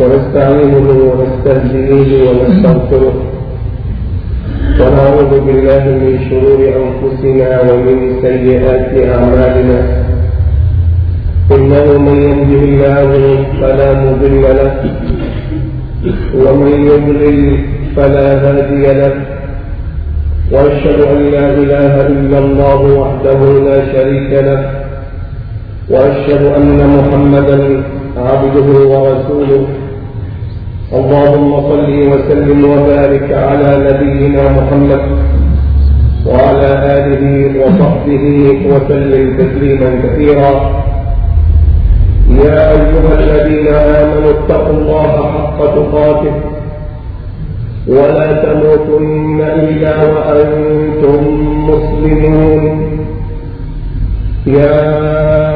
ونستعينه ونستهديه ونستغفره. ونعوذ بالله من شرور أنفسنا ومن سيئات أعمالنا. إنه من يهده الله فلا مضل له. ومن يضلل فلا هادي له. وأشهد أن لا إله إلا الله وحده لا شريك له. وأشهد أن محمدا عبده ورسوله. اللهم صل وسلم وبارك على نبينا محمد وعلى آله وصحبه وسلم تسليما كثيرا. يا أيها الذين آمنوا اتقوا الله حق تقاته ولا تموتن إلا وأنتم مسلمون. يا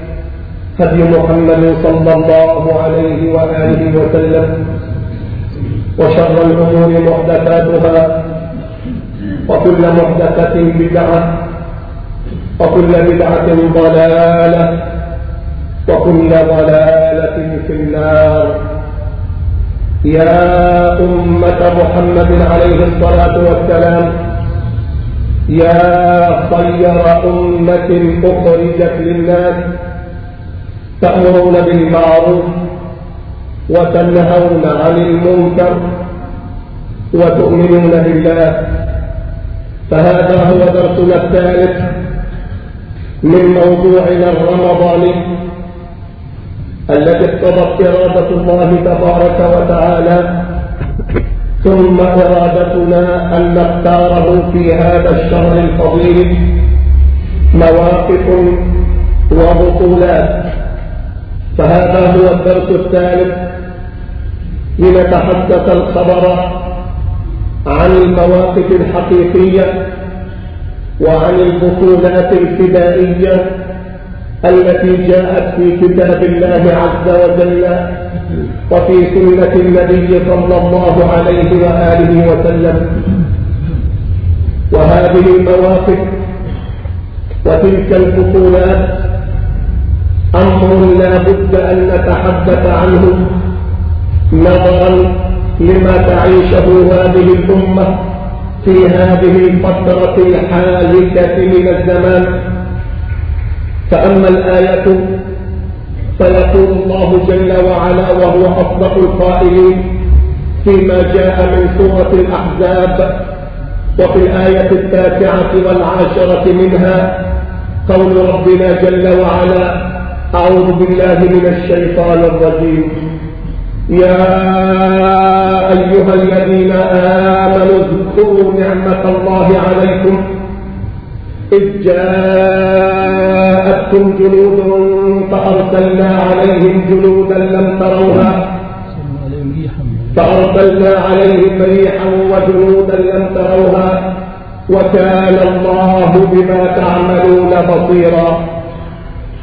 هدي محمد صلى الله عليه وآله وسلم وشر الأمور محدثاتها وكل محدثة بدعة وكل بدعة ضلالة وكل ضلالة في النار. يا أمة محمد عليه الصلاة والسلام يا خير أمة أخرجت للناس تأمرون بالمعروف وتنهون عن المنكر وتؤمنون بالله فهذا هو درسنا الثالث من موضوعنا الرمضاني التي اقتضت إرادة الله تبارك وتعالى ثم إرادتنا أن نختاره في هذا الشهر الفضيل مواقف وبطولات. فهذا هو الدرس الثالث. لنتحدث الخبر عن المواقف الحقيقية وعن البطولات الفدائية التي جاءت في كتاب الله عز وجل وفي سنة النبي صلى الله عليه وآله وسلم. وهذه المواقف وتلك البطولات أمر لا بد أن نتحدث عنه نظرا لما تعيشه هذه الأمة في هذه الفترة الحالكة من الزمان. فأما الآية فيقول الله جل وعلا وهو أصدق القائلين فيما جاء من سورة الأحزاب وفي الآية التاسعة والعاشرة منها قول ربنا جل وعلا أعوذ بالله من الشيطان الرجيم. يا أيها الذين آمنوا اذكروا نعمة الله عليكم. إذ جاءتكم جنود فأرسلنا عليهم جنودا لم تروها. فأرسلنا عليهم ريحا وجنودا لم تروها. وكان الله بما تعملون بصيرا.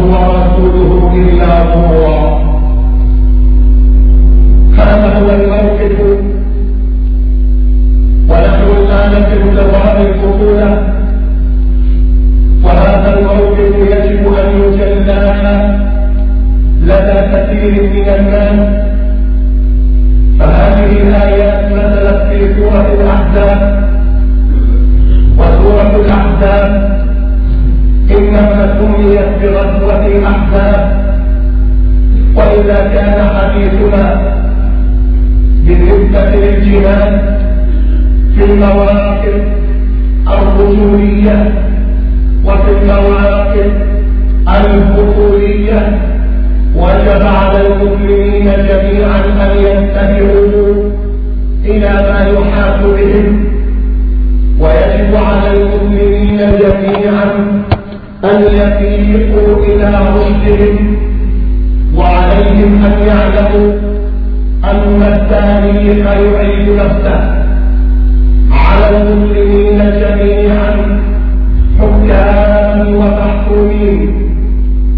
الله رسوله إلا نورا هذا هو الموقف. ونحن الآن في جواب الفضولة وهذا الموقف يجب أن يجلى لدى كثير من الناس. فهذه الآيات نزلت في سورة الأحزاب. وسورة الأحزاب إنما سميت بغزوة الأحزاب. وإذا كان حديثنا بالنسبة للجهاد في المواقف الرجولية وفي المواقف البطولية وجب على المسلمين جميعا أن ينتبهوا إلى ما يحاط بهم. ويجب على المسلمين جميعا أن يفيقوا إلى رشدهم وعليهم أن يعلموا أن التاريخ يعيد نفسه. على المسلمين جميعا حكاما ومحكومين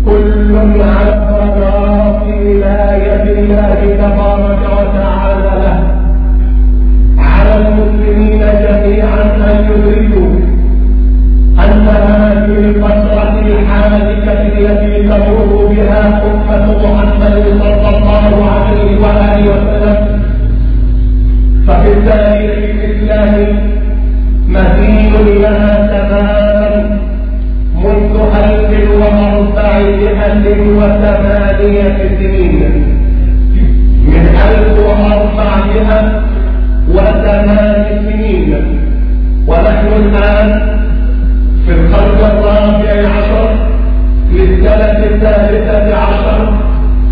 كل على قرارات ولاية الله تبارك وتعالى. له على المسلمين جميعا أن يدركوا أن هذه الفترة الحادثة التي تمر بها أمة محمد صلى الله عليه وآله وسلم. ففي التاريخ الإسلامي مدين لها تماما منذ ألف وأربعمائة وثمانية سنين. من ألف وأربعمائة وثمان سنين. ونحن الآن في القرن الرابع عشر للسنة الثالثة عشر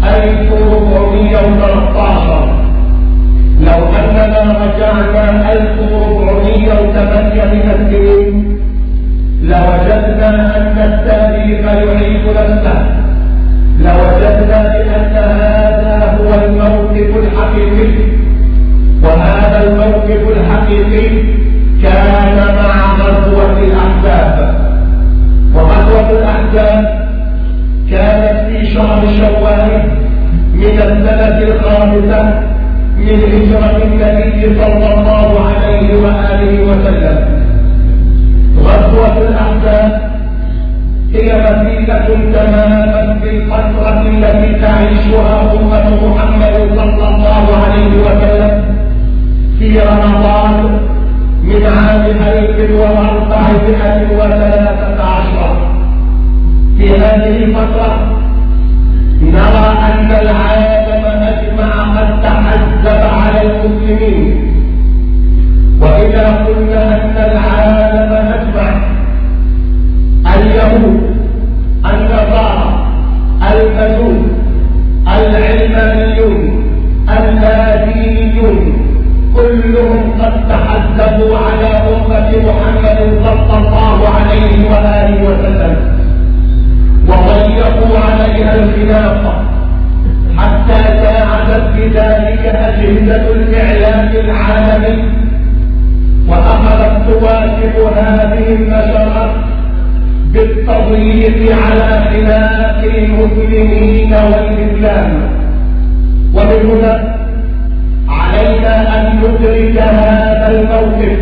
ألف وثلاثة عشر لو أننا رجعنا ألف وثمانية من السنين لوجدنا أن التاريخ يعيد نفسه لوجدنا بأن هذا هو الموقف الحقيقي وهذا الموقف الحقيقي كان مع غزوة الأحزاب. وغزوة الأحزاب كانت في شهر شوال من السنة الخامسة من هجرة النبي صلى الله عليه وآله وسلم. غزوة الأحزاب هي مثيلة تماما في الفترة التي تعيشها أمة محمد صلى الله عليه وسلم في رمضان من عام ألف وأربعمائة وثلاثة عشر في هذه الفترة نرى أن العالم أجمع قد تحزب على المسلمين وإذا قلنا أن العالم أجمع اليهود النصارى المجوس العلمانيون الناديون كلهم قد تحزبوا على أمة محمد صلى الله عليه وآله وسلم. وضيقوا عليها الخلافة حتى ساعدت بذلك أجهزة الإعلام العالمي. وأخذت تواكب هذه النشرات بالتضييق على خلاف المسلمين والإسلام. ومن علينا أن ندرك هذا الموقف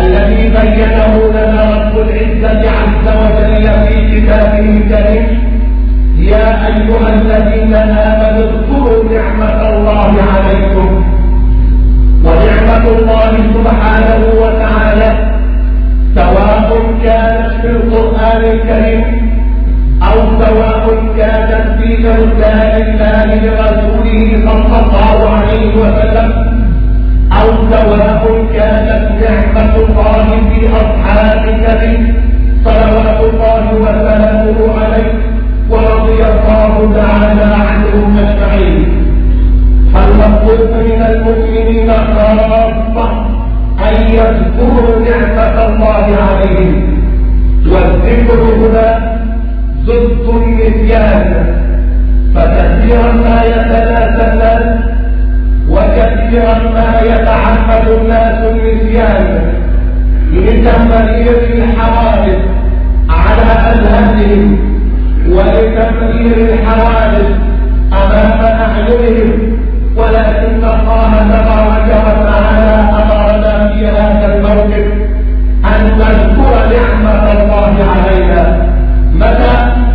الذي بينه لنا رب العزة عز وجل في كتابه الكريم. يا أيها الذين آمنوا اذكروا نعمة الله عليكم ونعمة الله سبحانه وتعالى سواء كانت في القرآن الكريم أو سواء كانت في إرسال الله لرسوله صلى الله عليه وسلم. أو سواء كانت نعمة الله في أصحاب النبي صلوات الله وسلامه عليه ورضي الله تعالى عنهم أجمعين. فالمطلوب من المؤمنين خاصة أن يذكروا نعمة الله عليهم. والذكر هنا ضد النسيان. فكثيرا ما يتناسى الناس وكثيرا ما يتعمد الناس النسيان لتمرير الحوادث على أذهانهم ولتمرير الحوادث أمام أعينهم. ولكن الله تبارك وتعالى أمرنا في هذا الموقف أن نذكر نعمة الله علينا. متى؟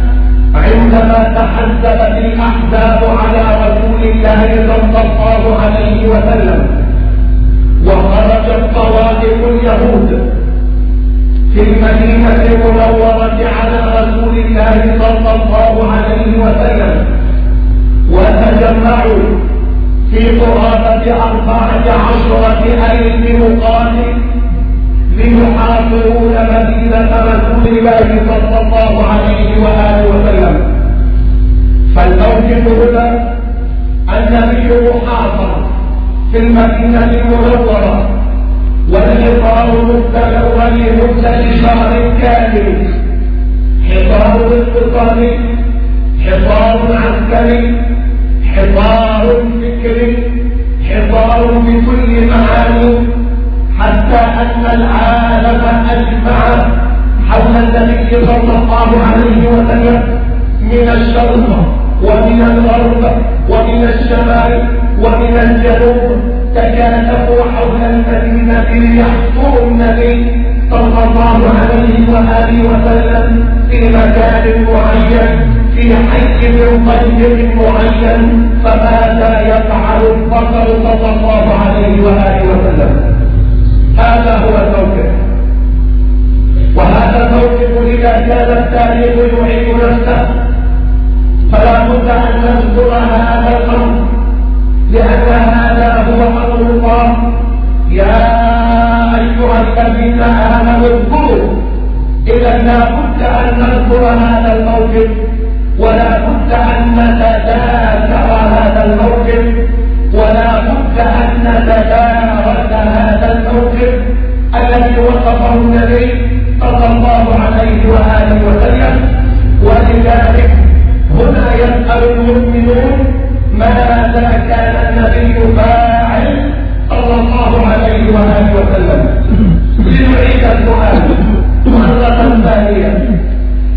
عندما تحزبت الأحزاب على رسول عليه وسلم. وخرجت طوائف اليهود في المدينة المنورة على رسول الله صلى الله عليه وسلم وتجمعوا في قرابة أربعة عشرة ألف مقاتل ليحاصرون مدينة رسول الله صلى الله عليه وآله وسلم. فالموقف هنا النبي محاصر في المدينة المنورة والحصار مستمر لمدة شهر كامل. حصار اقتصادي حصار عسكري حصار فكري حصار بكل معاني حتى أن العالم أجمع حول النبي صلى الله عليه وسلم من الشرق ومن الغرب ومن الشمال ومن الجنوب تكاتفوا حول المدينة ليحصروا النبي صلى الله عليه وآله وسلم في مكان معين في حي من طيب معين فماذا يفعل البصر صلى الله عليه وآله وسلم؟ هذا هو الموقف. وهذا الموقف إذا كان التاريخ يعيد نفسه؟ فلا بد أن نذكر هذا الأمر لأن هذا هو أمر الله. يا أيها الذين آمنوا اذكروا إذا لا بد أن نذكر هذا الموقف ولا بد أن نتذاكر هذا الموقف ولا بد أن نتدارك هذا الموقف الذي وصفه النبي صلى الله عليه وآله وسلم. ولذلك هنا يسأل المؤمنون ماذا كان النبي فاعل صلى الله عليه وآله وسلم. لنعيد السؤال. مرة ثانية.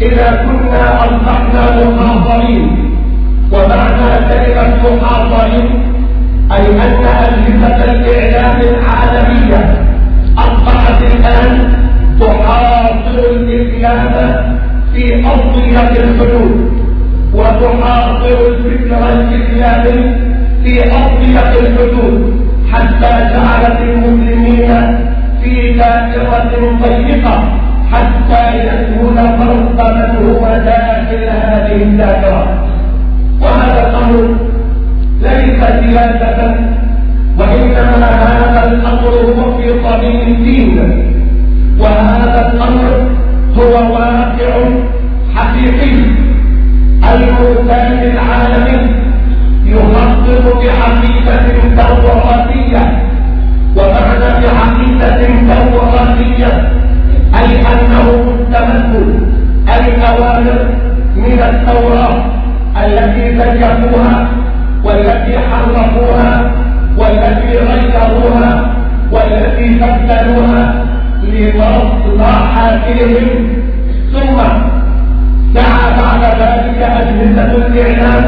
إذا كنا أصبحنا محاضرين ومعنى كلمة محاضرين أي أن أجهزة الإعلام العالمية أصبحت الآن تحاصر الإسلام في أضية الحدود. وتحاصر الفكر الإسلامي في أضية الحدود حتى جعلت المسلمين في دائرة ضيقة حتى يكون فرق من هو داخل هذه الدائرة. وهذا الأمر ليس سياسة وإنما هذا الأمر هو في طبيب الدين وهذا الأمر هو واقع حقيقي. المرتاد العالمي يخطط بحقيقة توراثية ومعنى بحقيقة توراثية أي أنه مستمد الأوامر من التوراة التي زيفوها والتي حرفوها والتي غيروها والتي بدلوها لمصلحتهم. ثم دعا بعد ذلك أجهزة الإعلام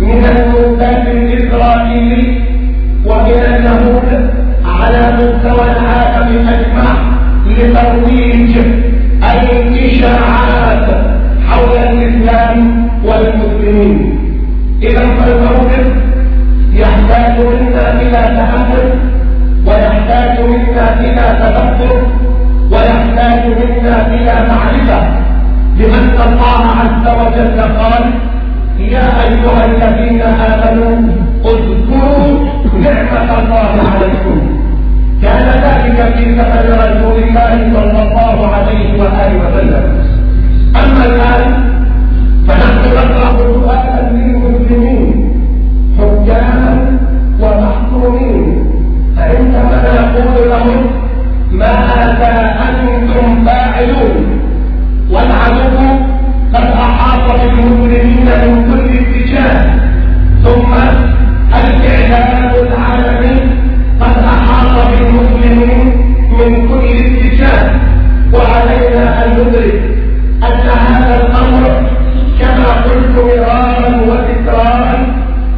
من المنتج الإسرائيلي ومن اليهود على مستوى العالم أجمع لترويج الإشاعات حول الإسلام والمسلمين. إذا فالموقف يحتاج منا إلى تأمل ويحتاج منا إلى تفكر ويحتاج منا إلى معرفة. بأن الله عز وجل قال يا أيها الذين آمنوا اذكروا نعمة الله عليكم. كان ذلك في زمن رسول الله صلى الله عليه وآله وسلم. أما الآن فنحن نقرأ سؤالا للمسلمين حكاما ومحكومين فعندما نقول لهم ماذا أنتم فاعلون والعدو قد أحاط بالمسلمين من كل اتجاه. ثم الإعلام العالمي قد أحاط بالمسلمين من كل اتجاه. وعلينا أن ندرك أن هذا الأمر كما قلت مرارا وتكرارا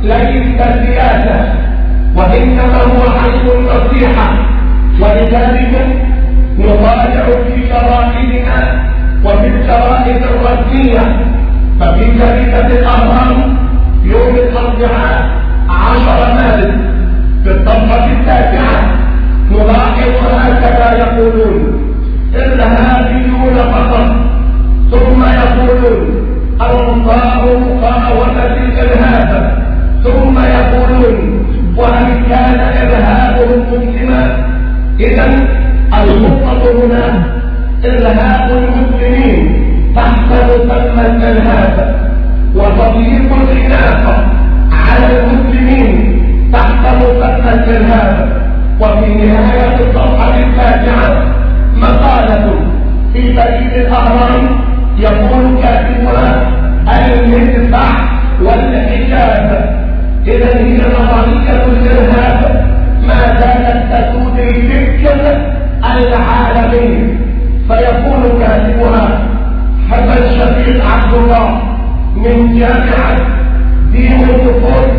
ليس سياسة وإنما هو عين النصيحة ولذلك نطالع في شرائطنا وفي الشرائط الرسمية ففي جريدة الأهرام يوم الأربعاء عشر مارس الطبقة التاسعة نلاحظ هكذا يقولون الإرهابيون فقط ثم يقولون الرقاء مقاومة الإرهاب ثم يقولون وهل كان إرهابهم مسلما إذا النقطة هنا إرهاب المسلمين تحصل ثم الإرهاب وتضييق الخلافة على المسلمين تحصل ثم الإرهاب وفي نهاية الصفحة التاسعة مقالة في بريد الأهرام يقول كاتبها المدفع والحجاب. إذا هي نظرية الإرهاب. ما زالت تسود الفكر العالمي. فيقول كاتبها حسن شفيق عبد الله من جامعة دين النفوس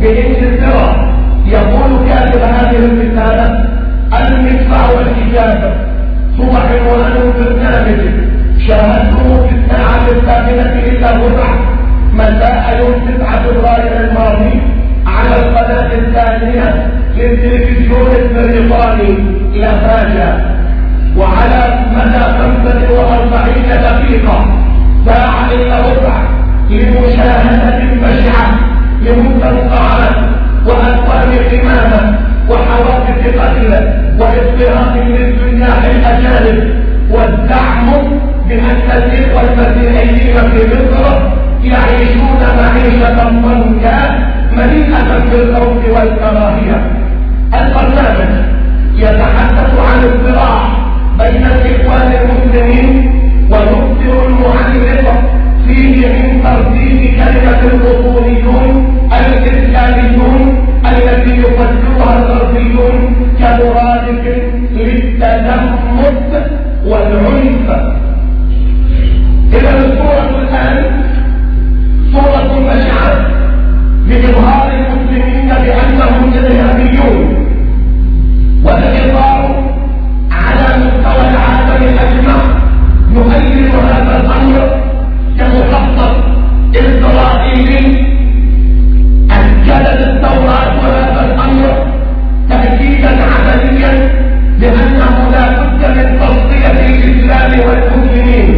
بإنجلترا. يقول كاتب هذه الرسالة المدفع والحجاب هو عنوان برنامج شاهدته في الساعة الثامنة إلا ربع مساء يوم تسعة فبراير الماضي على القناة الثانية للتلفزيون البريطاني لافاجا. وعلى مدى خمسة وأربعين دقيقة ساعة إلا ربع لمشاهدة بشعة لمستنقعات وأكوان قمامة وحوادث قتل واضطهاد للسياح الأجانب والزعم بأن الإخوة المسيحيين في مصر يعيشون معيشة ضنكا مليئة بالخوف والكراهية. البرنامج يتحدث عن الصراع بين الإخوان المسلمين ويبصر المعلق فيه من ترديد كلمة الأصوليون الإسلاميون التي يفسرها الغربيون كمرادف للتلمس والعنف. إذا الصورة الآن صورة بشعة لإظهار المسلمين بأنهم إرهابيون والإظهار على أجمع يؤيد هذا الأمر كمخطط إسرائيلي أجلت التوراة وهذا الأمر تأكيدا عمليا لأنه لا بد من تصفية الإسلام والمسلمين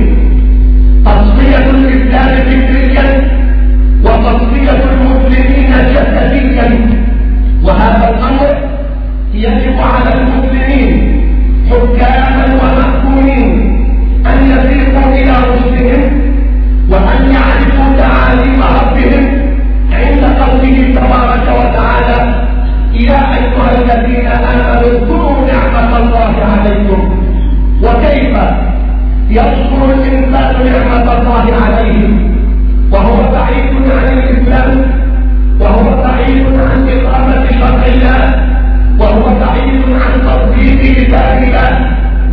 تصفية الإسلام فكريا وتصفية المسلمين جسديا وهذا الأمر يجب على المسلمين أن إلى رشدهم وأن يعرفوا تعاليم ربهم عند قوله تبارك وتعالى يا أيها الذين آمنوا اذكروا نعمة الله عليكم وكيف يذكر الإنسان نعمة الله عليه؟ وهو بعيد عن الإسلام وهو بعيد عن إقامة شرع الله وهو بعيد عن تطبيق كتاب الله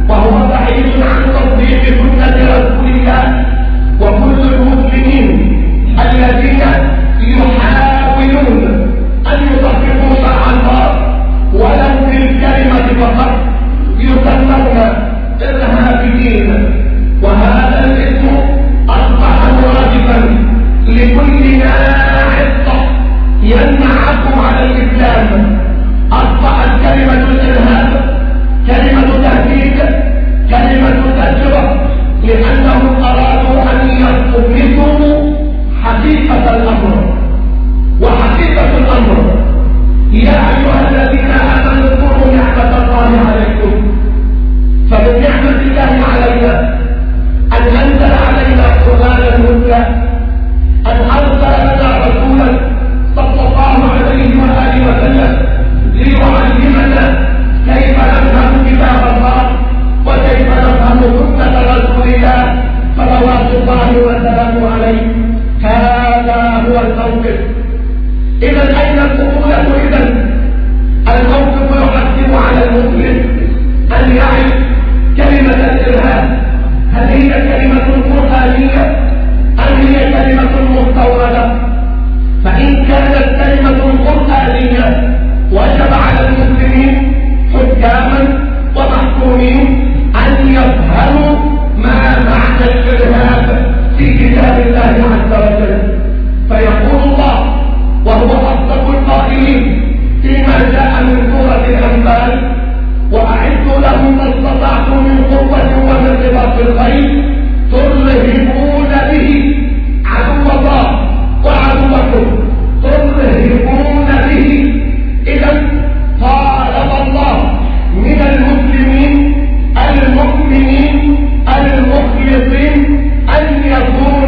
وهو بعيد عن تطبيق سنة رسول الله وكل المسلمين الذين يحاولون أن يطبقوا شرع الله ولم بالكلمة فقط يسمون إرهابيين وهذا الاسم أصبح مرادفا لكل ناعصة ينعكم على الإسلام. أصبحت كلمة الإرهاب كلمة تهديد كلمة الأتربة لأنهم أرادوا أن يدركوا حقيقة الأمر. وحقيقة الأمر. يا أيها الله والسلام عليه. هذا هو الموقف. إذا أين القبوله إذا الموقف يحتم على المسلم أن يعرف كلمة الإرهاب. هل هي كلمة قرآنية؟ أم هي كلمة مستوردة؟ فإن كانت كلمة قرآنية وجب على المسلمين حكاما ومحكومين أن يفهموا عز وجل فيقول الله وهو أصدق القائلين فيما جاء من سورة الأنفال وأعدوا لهم ما استطعتم من قوة ومن رباط الخيل ترهبون به عدو الله وعدوكم ترهبون به. إذا طالب الله من المسلمين المؤمنين المخلصين أن يكونوا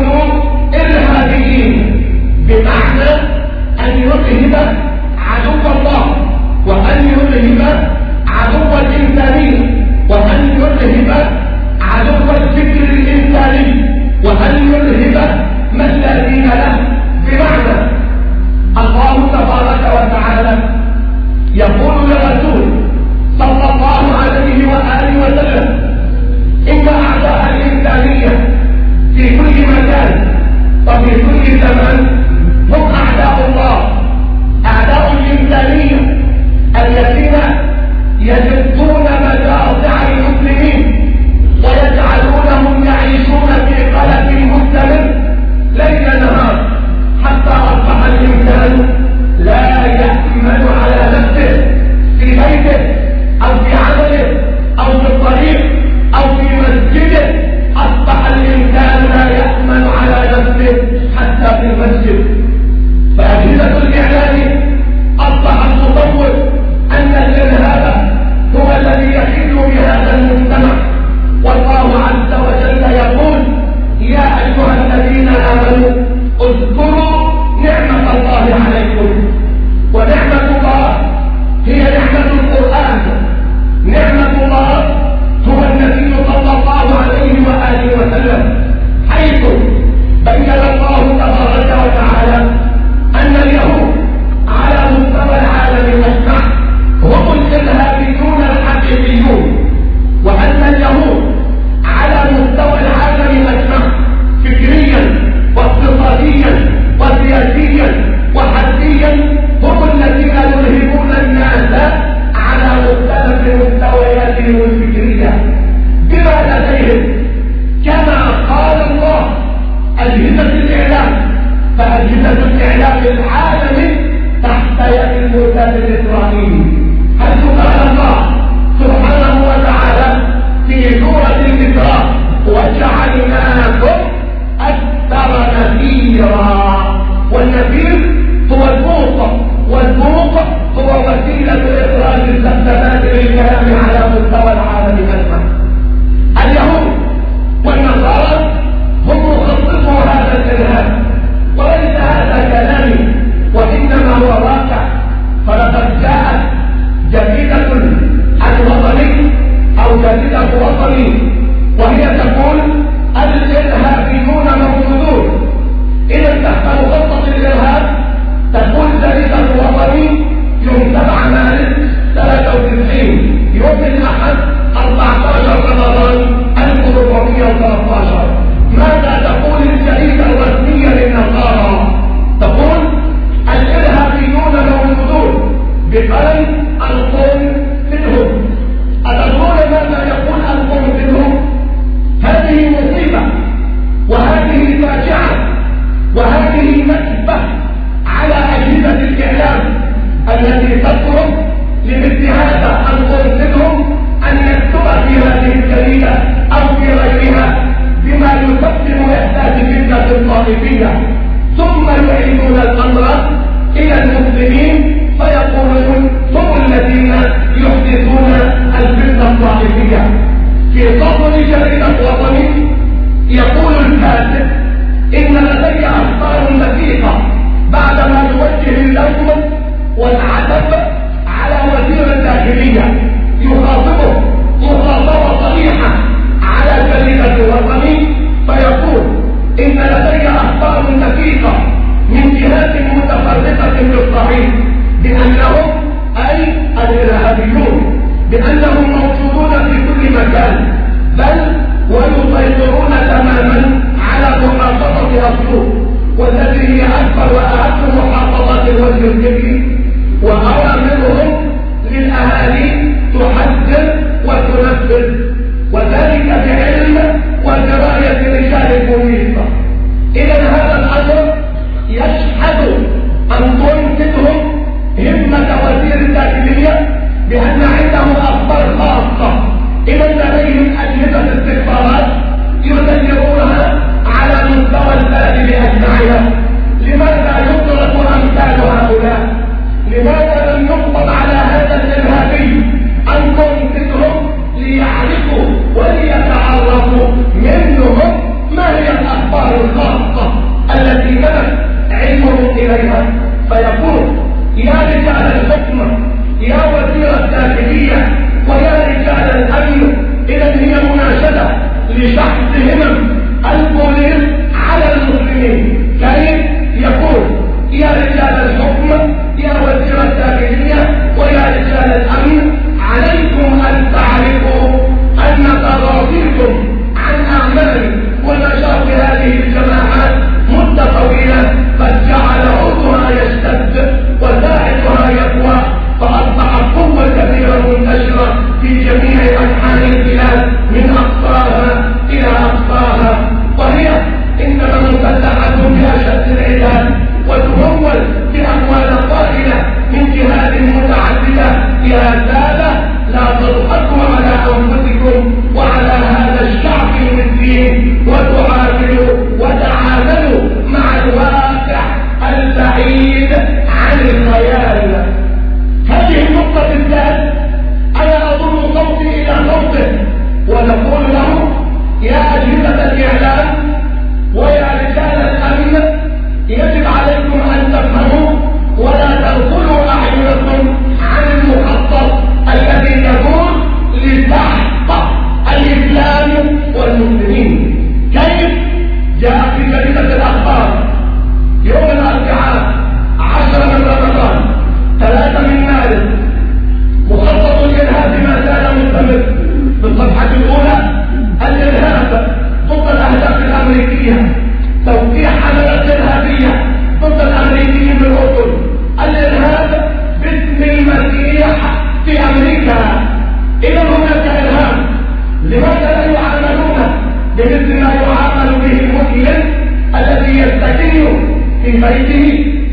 في بيته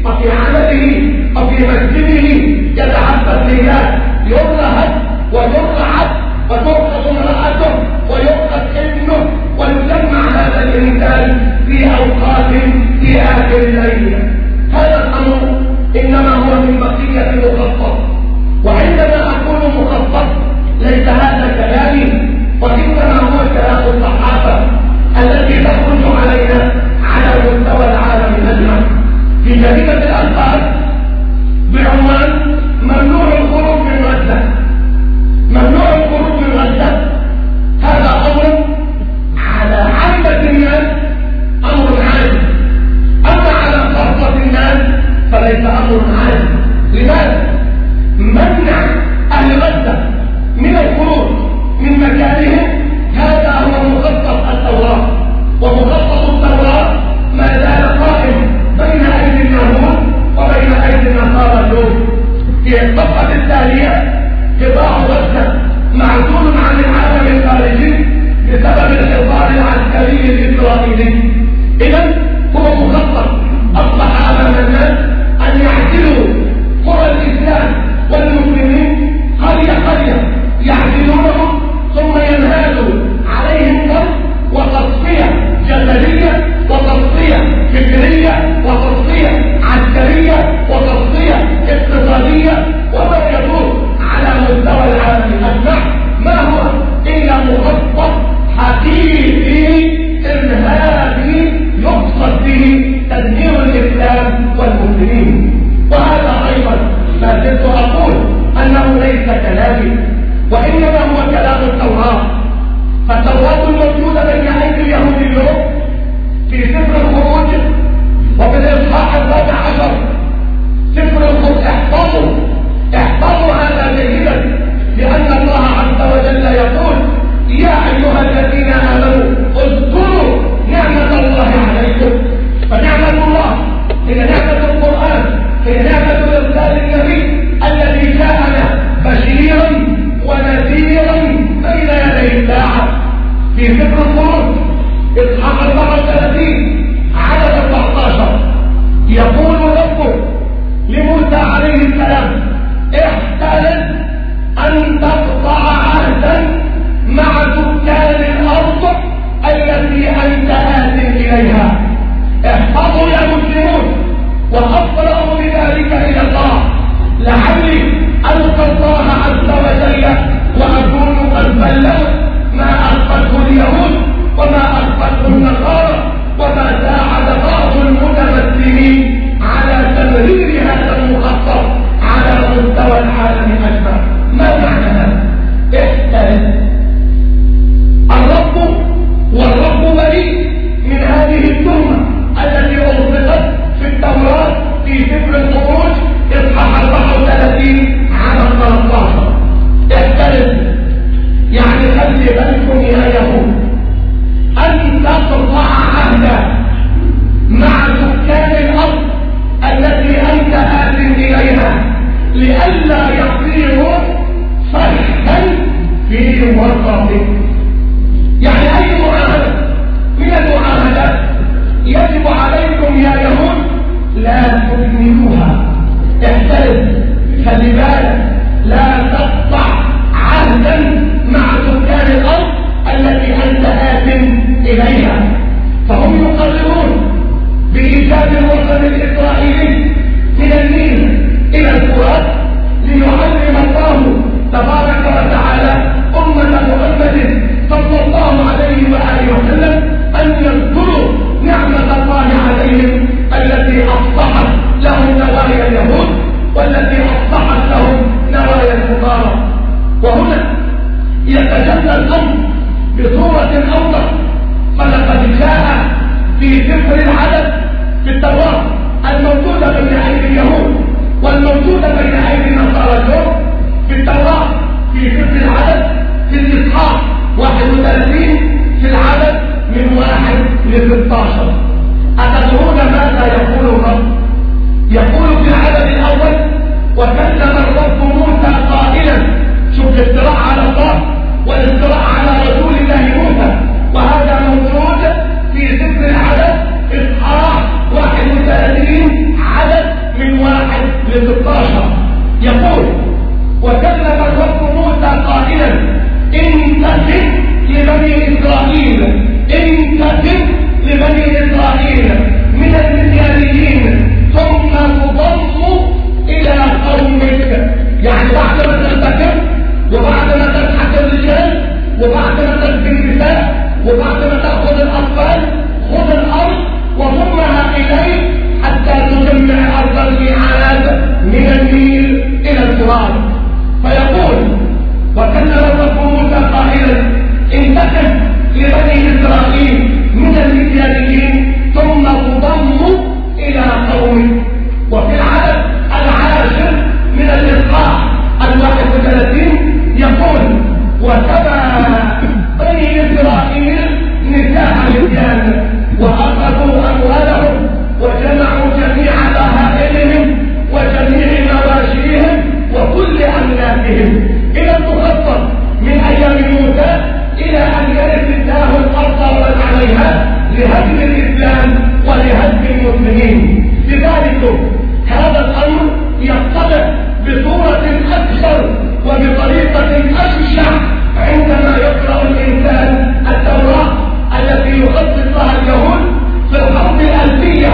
وفي عمله وفي مسجده يتحدث للناس. يرهد ويرعد وترقص امرأته ويرقص ابنه ويجمع هذا الإنسان في أوقات في آخر الليل. هذا الأمر إنما هو من بقية مخطط وعندما أقول مخطط ليس هذا كلامي وإنما هو كلام الله. Y la vida العسكري الإسرائيلي إذا هو مخطط التوراة فالتوراة الموجودة بين أيدي اليهود اليوم في سفر الخروج وفي الإصحاح الرابع عشر. سفر الخروج. احفظوا. احفظوا هذا جيدا لأن الله عز وجل يقول يا أيها الذين آمنوا في التوراة الموجودة بين أيدي اليهود والموجودة بين أيدي النصارى اليوم في التوراة في سفر العدد في الإصحاح 31 في العدد من واحد ل 16 أتدرون ماذا يقول الرب؟ يقول في العدد الأول وكلم الرب موسى قائلا شوف الافتراء على الله والافتراء 31 عدد من واحد ل 16 يقول وكلم الرب موسى قائلا انتسب لبني إسرائيل انتسب لبني إسرائيل من المثاليين ثم تضم إلى قومك. يعني بعد ما تنتسب وبعد ما تسحق الرجال وبعد ما تسجن النساء وبعد ما تأخذ الأطفال خذ الأرض وضمها إليك حتى تجمع ارض الميعاد من النيل إلى الفرات فيقول وكلم الرب موسى قائلا انتسب لبني اسرائيل من المثاليين ثم تضم إلى قومك وفي العدد العاشر من الاصحاح الواحد وثلاثين يقول وتبع بني اسرائيل نساء الرجال واخذوا اموالهم وجمعوا إلى تخطط من أيام موسى إلى أن يرث الله الأرض ومن عليها لهدم الإسلام ولهدم المسلمين. لذلك هذا الأمر يتضح بصورة أكثر وبطريقة أشجع عندما يقرأ الإنسان التوراة التي يخصصها اليهود في الحرب الألفية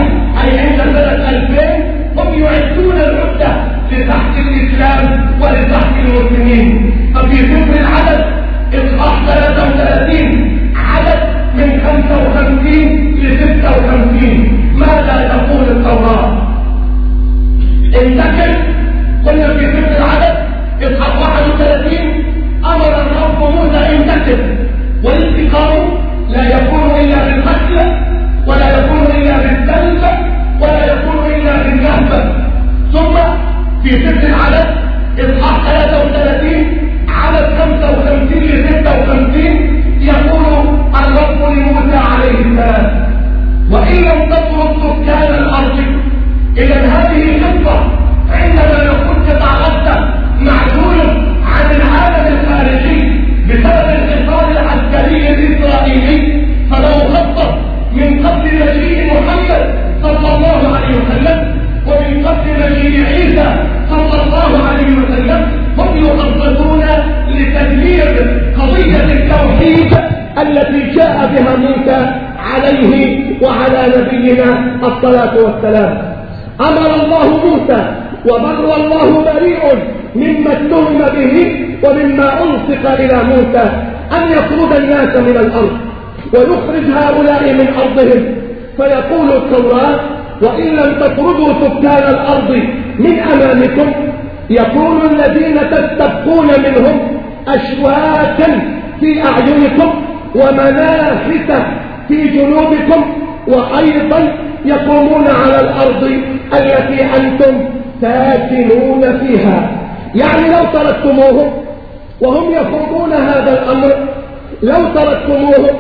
أي عند سنة 2000 هم يعدون العدة لسحق الإسلام ولسحق المسلمين. ففي ذكر العدد إصحاح 33 عدد من 55 ل 56 ماذا تقول التوراة؟ انتكل قلنا في ذكر العدد إصحاح 31 أمر الرب موسى انتكل والانتقام لا يكون إلا بالقتل ولا يكون إلا بالذنب ولا يكون إلا بالنهب ثم في ست العدد إصحاح 33 عدد 55 ل 56 يقول الرب لموسى عليه السلام وإن لم تطرد سكان الأرض. إذا هذه القصة عندما يكون قطع معزول عن العالم الخارجي بسبب الحصار العسكري الإسرائيلي فلو خطط من قبل مجيء محمد صلى الله عليه وسلم ومن قبل مجيء عيسى صلى الله عليه وسلم هم يخططون لتدمير قضية التوحيد التي جاء بها موسى عليه وعلى نبينا الصلاة والسلام. أمر الله موسى وبر الله بريء مما اتهم به ومما ألصق إلى موسى أن يطرد الناس من الأرض ويخرج هؤلاء من أرضهم. فيقول التوراة وإن لم تطردوا سكان الأرض من أمامكم يكون الذين تستبقون منهم أشواكا في أعينكم ومنافس في جنوبكم وأيضا يقومون على الأرض التي أنتم ساكنون فيها. يعني لو تركتموهم وهم يخوضون هذا الأمر لو تركتموهم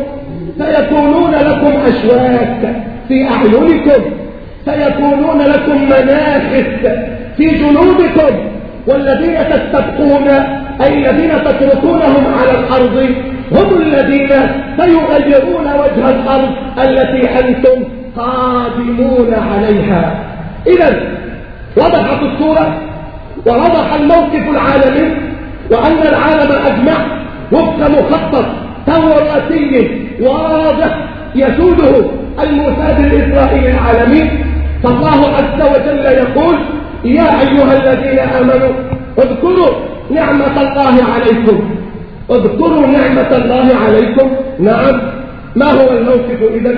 سيكونون لكم أشواك في أعينكم. سيكونون لكم مناخس في جنوبكم والذين تستبقون أي الذين تتركونهم على الأرض هم الذين سيغيرون وجه الأرض التي أنتم قادمون عليها. إذا وضحت الصورة ووضح الموقف العالمي وأن العالم أجمع وفق مخطط توراتي واضح يسوده الموساد الإسرائيلي العالمي. فالله عز وجل يقول يا أيها الذين آمنوا اذكروا نعمة الله عليكم. اذكروا نعمة الله عليكم. نعم. ما هو الموقف إذا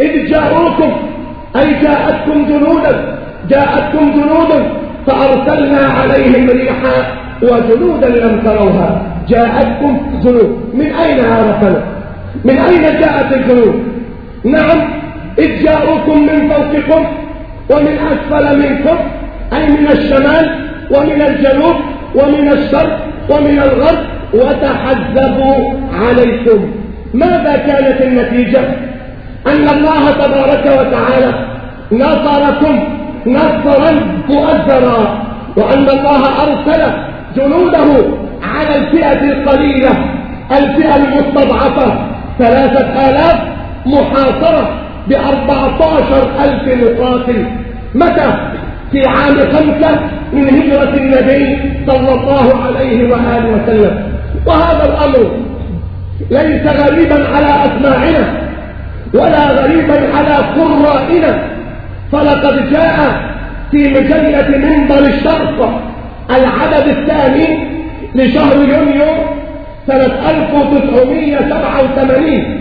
إذ جاءوكم أي جاءتكم جنودا جاءتكم جنود فأرسلنا عليهم ريحا وجنودا لم تروها. جاءتكم جنود. من أين عرفنا؟ من أين جاءت الجنود؟ نعم. إذ جاءوكم من فوقكم ومن أسفل منكم أي من الشمال ومن الجنوب ومن الشرق ومن الغرب وتحزبوا عليكم. ماذا كانت النتيجة؟ أن الله تبارك وتعالى نصركم نصرا مؤثرا وأن الله أرسل جنوده على الفئة القليلة الفئة المستضعفة ثلاثة آلاف محاصرة. عشر ألف مقاتل متى؟ في عام خمسة من هجرة النبي صلى الله عليه وآله وسلم. وهذا الأمر ليس غريبا على أسماعنا ولا غريبا على قرائنا. فلقد جاء في مجلة منبر الشرق العدد الثاني لشهر يونيو سنة 1987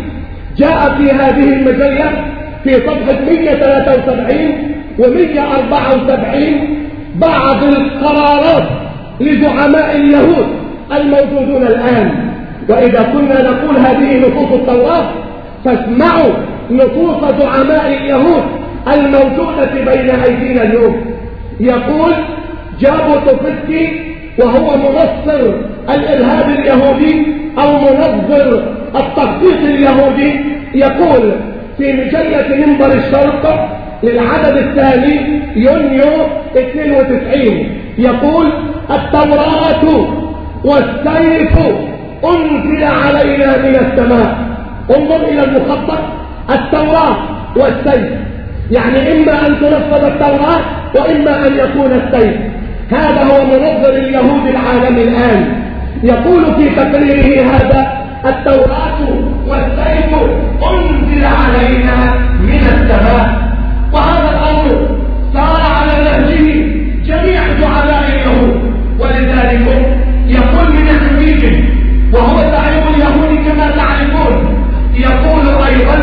جاء في هذه المجلة في صفحة 173 و 174 بعض القرارات لزعماء اليهود الموجودون الآن. وإذا كنا نقول هذه نصوص التوراة فاسمعوا نصوص زعماء اليهود الموجودة بين أيدينا اليوم. يقول جابوا توفسكي وهو منصر الإرهاب اليهودي أو منظر التخطيط اليهودي يقول في مجلة منبر الشرق للعدد الثاني يونيو 92 يقول التوراة والسيف أنزل علينا من السماء. انظر إلى المخطط. التوراة والسيف. يعني إما أن تنفذ التوراة وإما أن يكون السيف. هذا هو منظر اليهود العالم الآن. يقول في تقريره هذا التوراة والسيف أنزل علينا من السماء. وهذا الأمر صار على نهجه جميع جعلاء اليهود ولذلك يقول من حميد وهو زعيم اليهود كما تعرفون يقول أيضا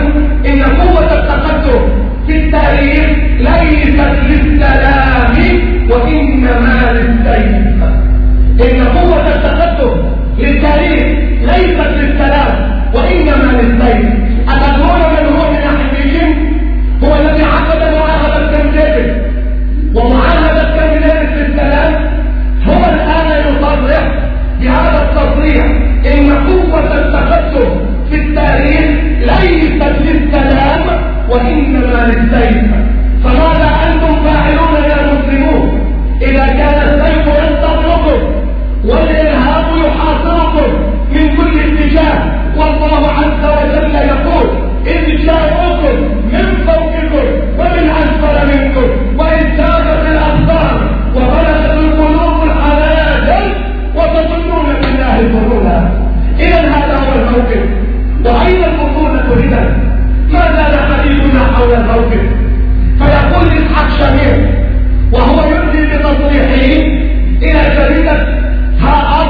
إن قوة التقدم في التاريخ ليست للسلام وإنما للسيف. إن قوة التقدم للتاريخ ليست للسلام وإنما للسيف. أتدرون من هو من أحبهم هو الذي عقد معاهدة كامب ومعاهدة كامب للسلام هو الآن يصرح بهذا التصريح إن قوة التقدم في التاريخ ليست للسلام وإنما للسيف. فماذا أنتم فاعلون يا مسلمون؟ إذا كان السيف ينتظركم والإرهاب يحاصركم من كل اتجاه والله عز وجل يقول إذ جاءوكم من فوقكم ومن أسفل منكم وإذ زادت الأبصار وبلغت القلوب الحناجر وتظنون بالله الظنونا إذا هذا هو الموقف. وأين البطولة إذا؟ ما زال حديثنا حول الموقف. فيقول إسحاق شمير وهو يؤتي بتصريحه إلى جريدة هاء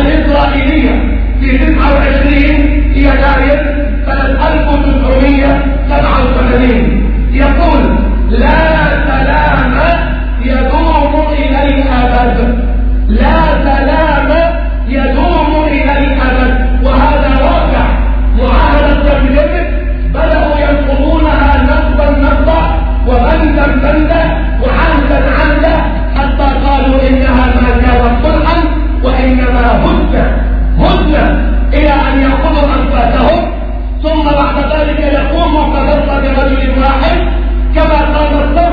الإسرائيلية. في 29 يناير سنة 1987 يقول لا سلام يدوم إلى الأبد. لا سلام يدوم إلى الأبد. وهذا واقع. معاهدة تملك بدأوا ينقضونها نقبا نقبا وبندا بندا هدنة إلى أن يأخذوا أنفاسهم ثم بعد ذلك يقوموا كفرقة برجل واحد كما قام الصف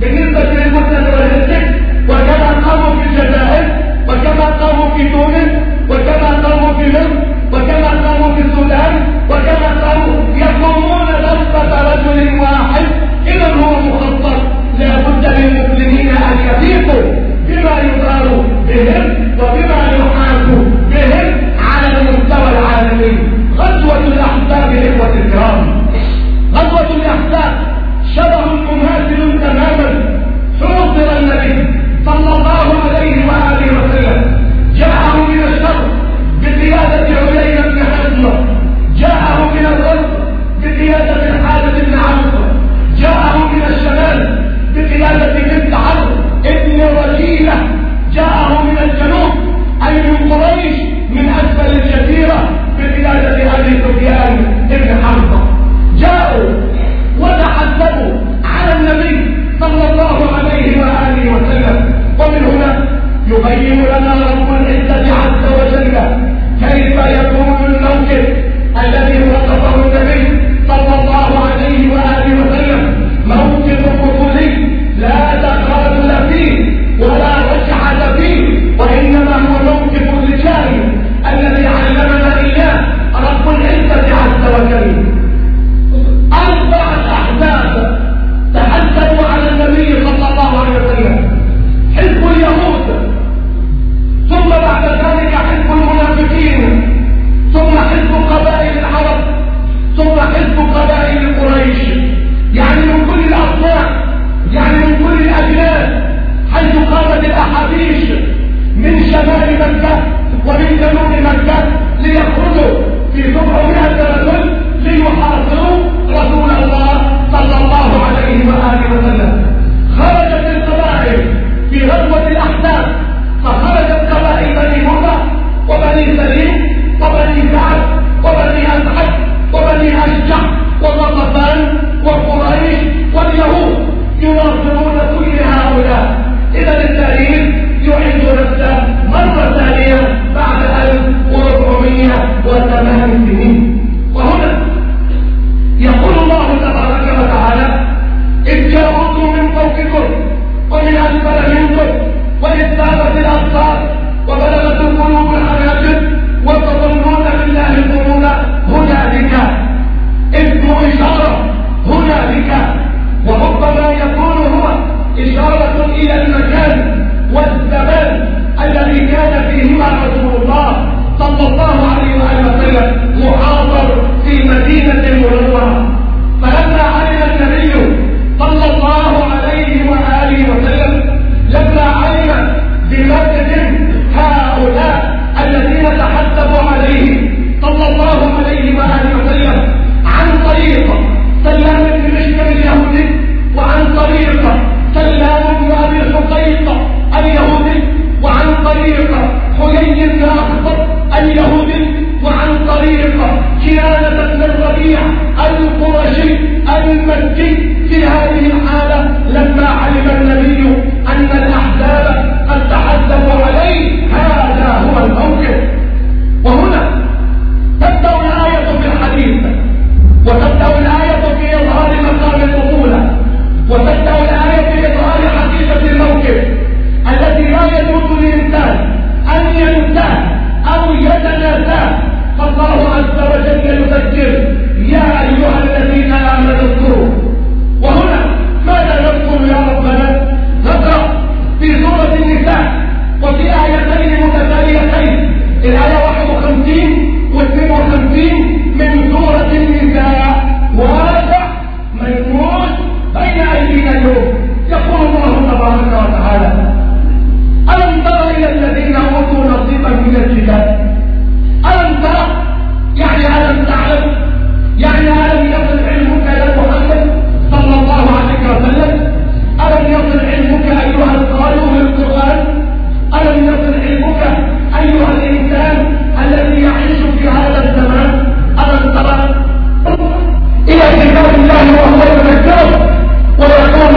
بالنسبة للمسلم والهزك وكما قاموا في الجزائر وكما قاموا في تونس وكما قاموا في مصر وكما قاموا في السودان وكما ينظر وإذ في الأبصار وبلغت القلوب الحناجر وتظنون بالله الظنون هنالك. اسم إشارة هنالك. وربما يكون هو إشارة إلى المكان والزمان الذي كان فيهما رسول الله صلى الله أخطب اليهودي وعن طريق كنانة بن الربيع القرشي المكي في هذه الحالة لما علم النبي أن الأحزاب قد تحدثوا عليه. هذا هو الموقف. وهنا تبدأ الآية في الحديث. وتبدأ الآية في إظهار مقام البطولة وتبدأ الآية في إظهار حقيقة الموقف التي لا يجوز للإنسان أن ينساه أو يتناساه فالله عز وجل يذكر يا أيها الذين آمنوا اذكروا. وهنا ماذا نذكر يا ربنا؟ نقرأ في سورة النساء وفي آيتين متتاليتين. الآية 51 و 52 من سورة النساء. واقع ميمون بين أيدينا اليوم. يقول الله تبارك وتعالى ألم تر إلى الذين أوتوا نصيبا من الكتاب. ألم تر يعني ألم تعلم؟ يعني ألم يصل علمك يا محمد صلى الله عليه وسلم؟ ألم يصل علمك أيها القارئ بالقرآن؟ ألم يصل علمك أيها الإنسان الذي يعيش في هذا الزمان؟ ألم ترى؟ إلى كتاب الله وهو يذكره ويقول